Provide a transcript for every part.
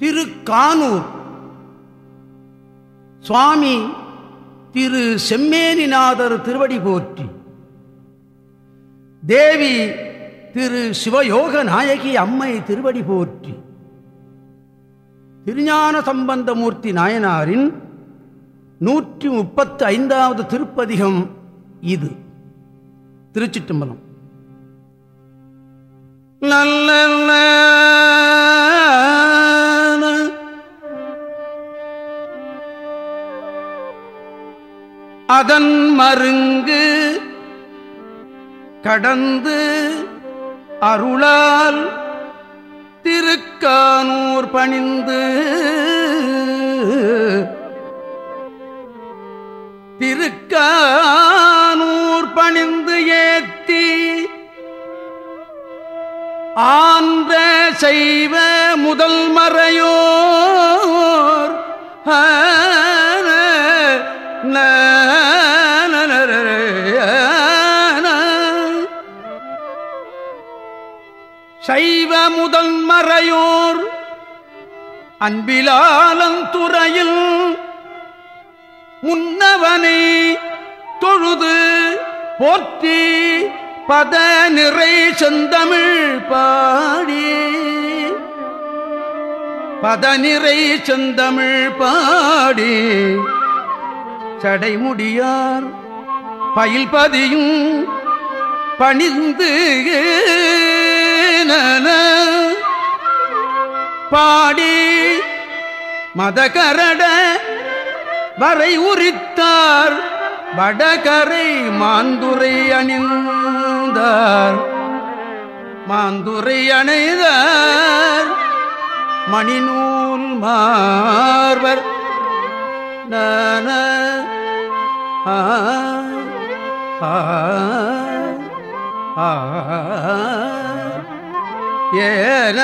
திருக்கானூர். சுவாமி திரு செம்மேனிநாதர் திருவடி போற்றி. தேவி திரு சிவயோக நாயகி அம்மை திருவடி போற்றி. திருஞான சம்பந்தமூர்த்தி நாயனாரின் நூற்றி முப்பத்து ஐந்தாவது திருப்பதிகம் இது. திருச்சிட்டும்பலம். நல்ல அதன் மருங்கு கடந்து அருளால் திருக்கானூர் பணிந்து திருக்கானூர் பணிந்து ஏத்தி ஆன்ற செய்வ முதல் மறையோர் சைவ முதல் மறையோர் அன்பிலாலந்துறையில் முன்னவனை தொழுது போற்றி பத நிறை செந்தமிழ் பாடி. பதநிறை செந்தமிழ் பாடி. சடைமுடியார் பயில்பதியும் பணிந்து பாடி மதகரட வரை உரித்தார் வடகரை மாந்துரை அணிந்தார். மாந்துரை அணைதார் மணிநூல் மார்வர். நன ஆ ஆ ஏன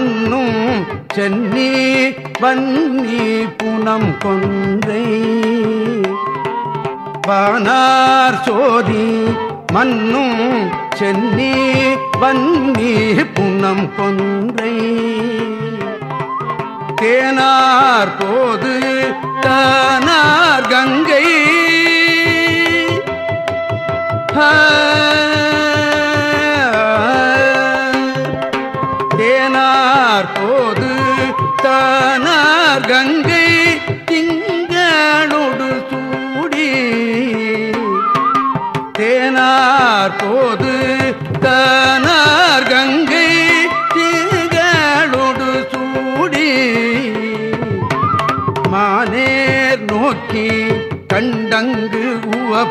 மண்ணும் சென்னி வன்னி புனம் கொன்றை. பானார் சோதி மண்ணும் சென்னி வன்னி புனம் கொன்றை. தேனார் போது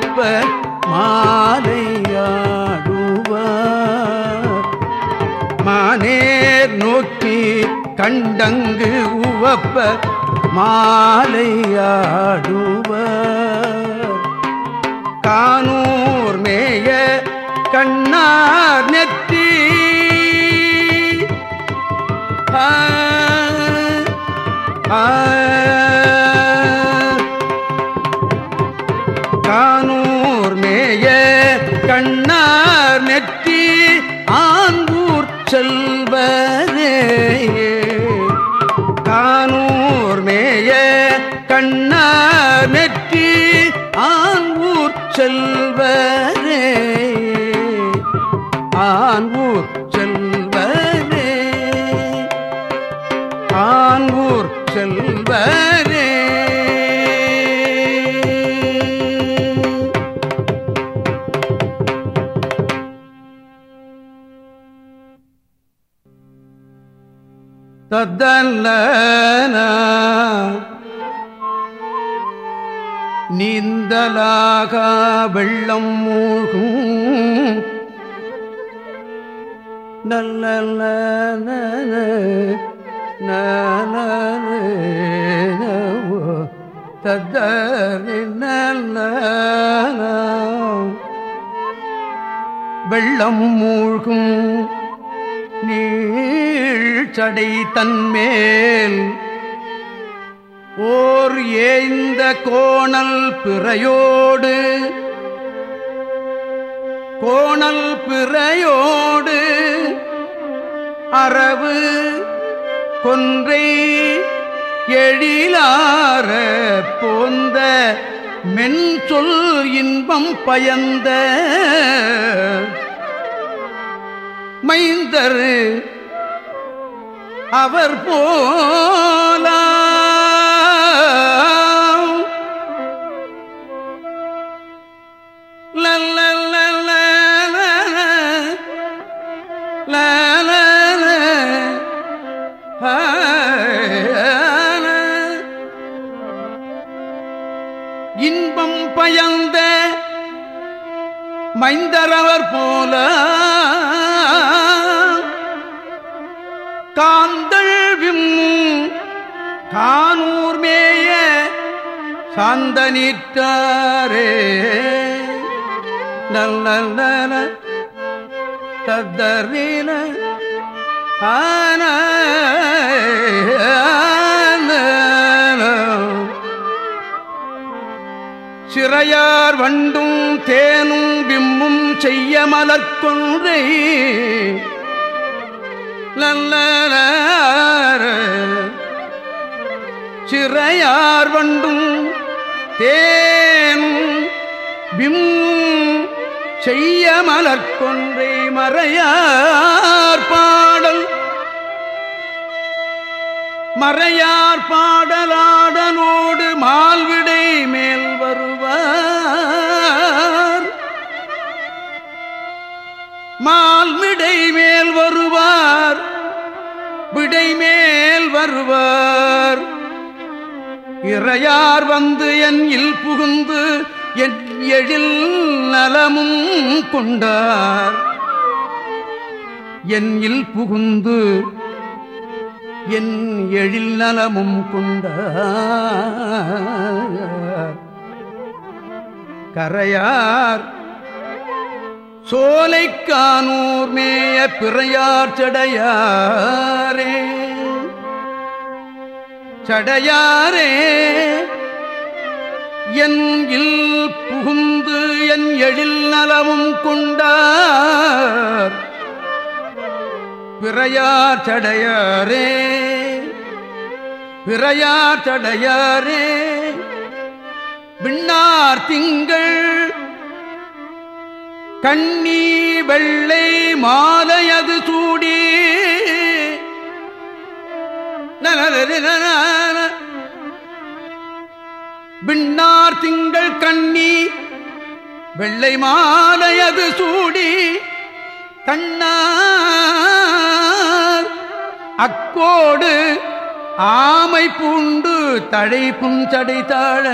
உவப்ப மாலையாடுவார். மானேர் நோக்கி கண்டங்கு உவப்ப மாலையாடுவார். கானூர் மேய கண்ணார் நெற்றி ஆ, ஆ, செல்வ தத்தல்ல நீந்தலாக வெள்ளம் மூழ்கும். நல்ல தத்தரி நல்ல வெள்ளம் மூழ்கும். நீள் சடை தன்மேல். ஓர் ஏந்த கோணல் பிறையோடு கோணல் பிறையோடு அரவு கொன்றை எழிலார போந்த மென்சொல் இன்பம் பயந்த. மைந்தரு அவர் போல இன்பம் பயந்த மைந்தரவர் போ சாந்த நீட்டாரே நல்ல தத்தரீன ஆன சிறையார் வண்டும் தேனும் பிம்பும் செய்ய மலர்கொன்றை. நல்ல சிறையார் வண்டும் தேனும் விம் செய்ய மலர்கொன்றை மறையார் பாடல். மறையார் பாடலாடனோடு மால்விடை மேல் வருவார். மால்விடை மேல் வருவார் விடை மேல் வருவார். இறையார் வந்து என் இல் புகுந்து என் எழில் நலமும் கொண்டார். என் இல் புகுந்து என் எழில் நலமும் கொண்டார். கரையார் சோலைக்கானூர் மேய பிறையார் செடையாரே. சடையாரே. என் இல் புகுந்து என் எழில் நலமும் கொண்டார். பிறையார் சடையாரே. பிறையார் சடையாரே. விண்ணார் திங்கள். கண்ணி வெள்ளை மாலையது சூடி. விண்ணார் திங்கள் கண்ணி வெள்ளை மாலையது சூடி கண்ணார் அக்கோடு ஆமை பூண்டு தடை புஞ்சடை தாழ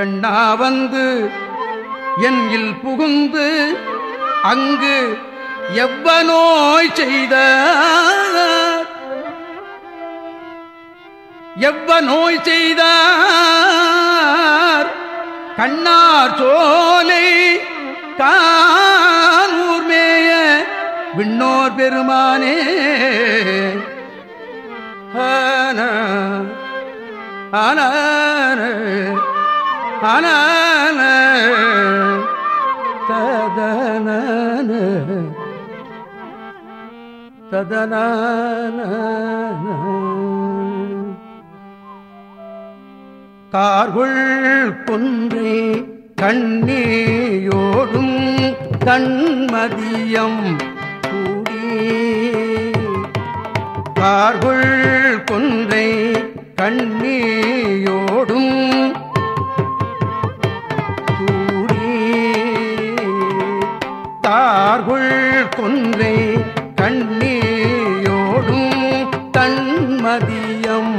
எண்ணா வந்து என் புகுந்து அங்கு எவ்வனோய் செய்த எவ்வ நோய் செய்தார்? கண்ணார் சோலை கானூர் விண்ணோர் பெருமானே. ஆன ஆன ஆன ததன ததன கார்குள் கொன்றே கண்ணேயோடும் கண்மதியம் கூடி. கார்குள் கொன்றை கண்ணீயோடும் கூடி. தார்குள் கொன்றை கண்ணீயோடும் தன்மதியம்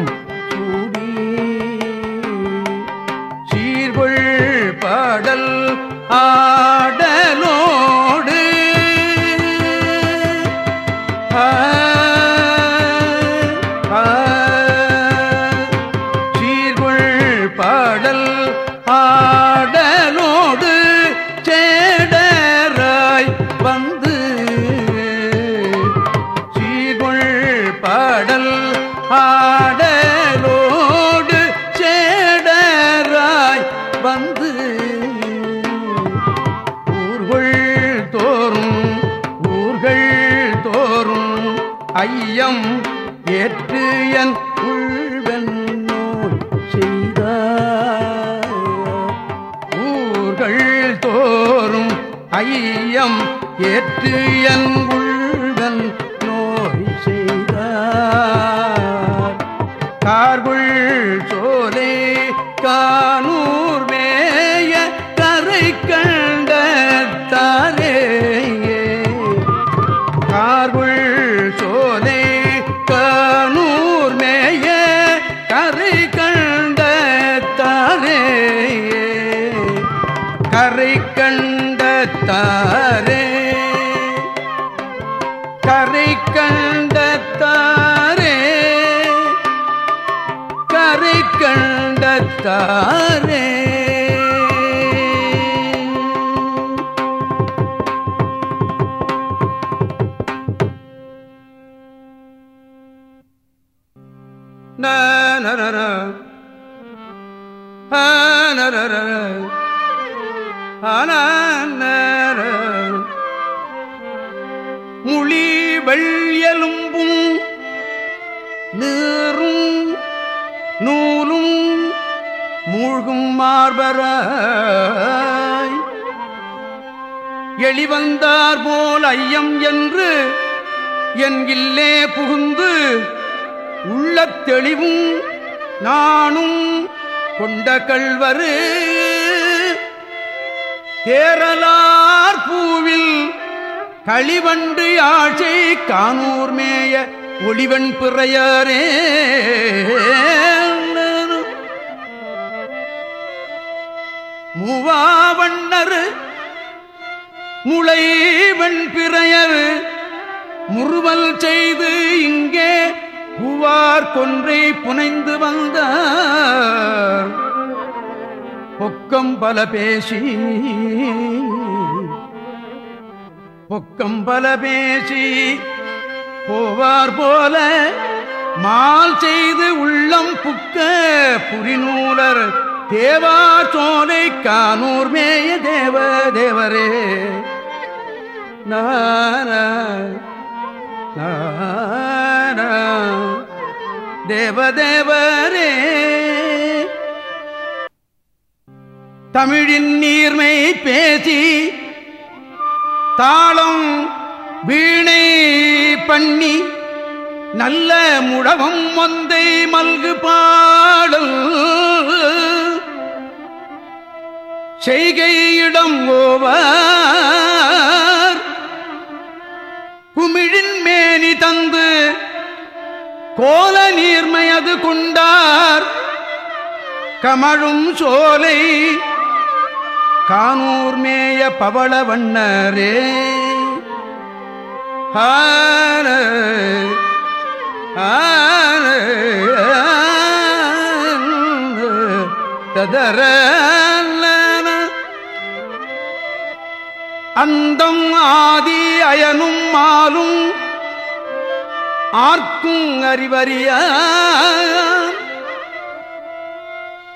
வந்து ஊர்கள் தோறும் ஊர்கள் தோறும் ஐயம் ஏற்று என் உள்வன் நோய் செய்தார். ஊர்கள் தோறும் ஐயம் ஏற்று என் நரர நரர ஆனர முழி வெள்ளியலும்பும் நீரும் நூலும் மூழ்கும் மார்பராய். எளிவந்தார் போல் ஐயம் என்று என் இல்லே புகுந்து கொண்ட தெளிவும் நானும் கொண்ட கள்வரு. தேரலார் பூவில் களிவண்டு ஆட்சை காணூர் மேய ஒளிவன் பிறையாரே. மூவாவண்ணர் முளைவன் பிறையர். முறுவல் செய்து இங்கே பூவார் கொன்றை புனைந்து வந்தார். பொக்கம் பல பேசி பொக்கம் பல பேசி போவார் போல மால் செய்து உள்ளம் புக்க புரிநூலர் தேவா சோலை கானூர் மேய தேவ தேவரே. நான தேவதேவரே. தமிழின் நீர்மை பேசி தாளம் வீணை பண்ணி நல்ல முழவம் ஒந்தை மல்கு பாடல். செய்கையிடம் ஓவா குமிழின் மேனி தந்து கோல நீர்மையது கொண்டார். கமழும் சோலை கானூர் மேய பவள வண்ணரே. ஆன ததர அந்தம் ஆதி அயனும் மாலும் ஆர்க்கும் அறிவறிய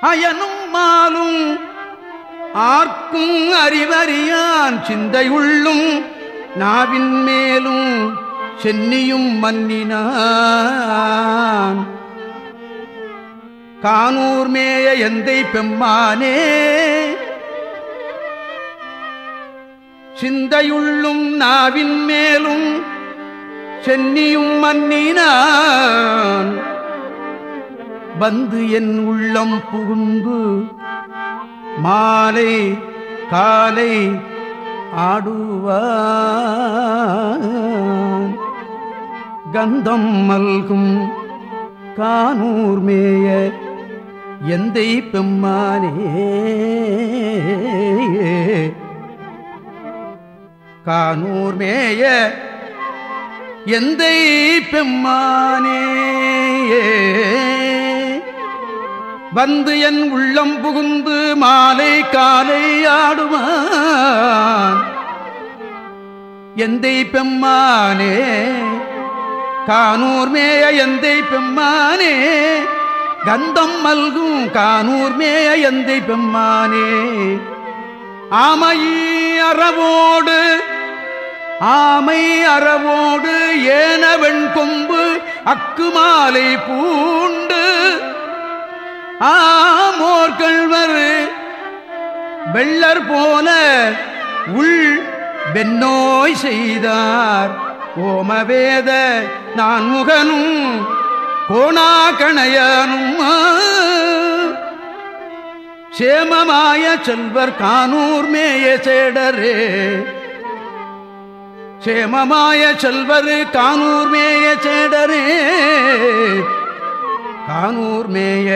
அயனும் மாலும் ஆர்க்கும் அறிவறியான் சிந்தையுள்ளும் நாவின் மேலும் சென்னியும் மன்னினான். கானூர் மேய எந்தை பெம்மானே சிந்தையுள்ளும் நாவின் மேலும் சென்னியும் மன்னினான். வந்து என் உள்ளம் புகுந்து மாலை காலை ஆடுவான். கந்தம் மல்கும் கானூர் மேய எந்தை பெம்மானே. கானூர் மேய எந்த பெம்மானே? வந்து என் உள்ளம் புகுந்து மாலை காலை ஆடுவான். எந்தை பெம்மானே? கானூர் மேய எந்தை பெம்மானே? கந்தம் மல்கும் கானூர் மேய எந்தை பெம்மானே? ஆமையீ ஆமை அறவோடு ஏனவெண் கொம்பு அக்குமாலை பூண்டு. ஆமோர்கள்வர் வெள்ளர் போல உள் வெண்ணோய் செய்தார். ஓமவேத நான் முகனும் கோணா கணையனும் சேமமாய செல்வர் கானூர் மேய சேடரே. சேமமாய செல்வர் கானூர் மேய சேடரே. கானூர் மேய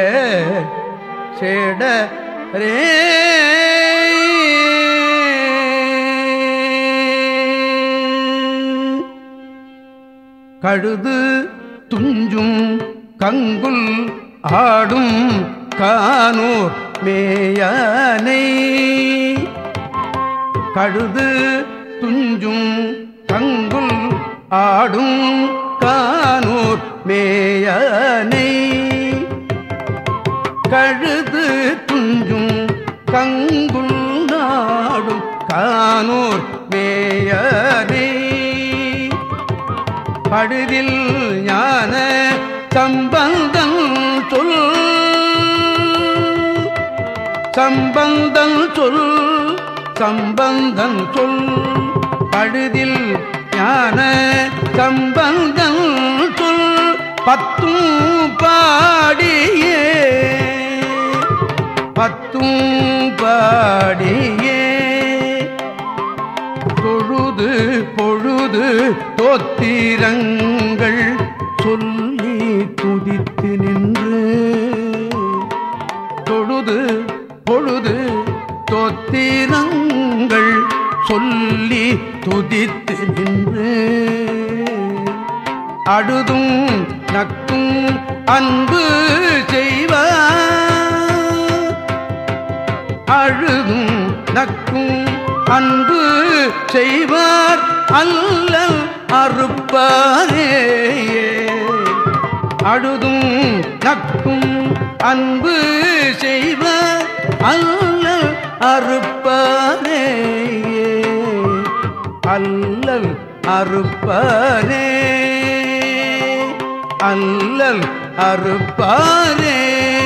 சேடரே. கழுது துஞ்சும் கங்குல் ஆடும் கானூர் மேயானை. கழுது துஞ்சும் கங்குல் ஆடும் கானூர் மேயனை. கழுது துஞ்சும் கங்குல் நாடும் கானூர் மேயனை. படுதில் ஞான சம்பந்தம் சொல். சம்பந்தம் சொல் சம்பந்தம் சொல். படுதில் ஞான சம்பந்தம் சொல் பத்தும் பாடியே. பத்தும் பாடியே. தொழுது பொழுது தோத்திரங்கள் அடுதும் நக்கும் அன்பு செய்வார் அழுதும் நக்கும் அன்பு செய்வார் அல்லல் அறுப்பாரே அழுதும் நக்கும் அன்பு செய்வார் அல்லல் அறுப்பாரே அல்லல் அறுப்பாரே. அல்லல் அறுப்பாரே.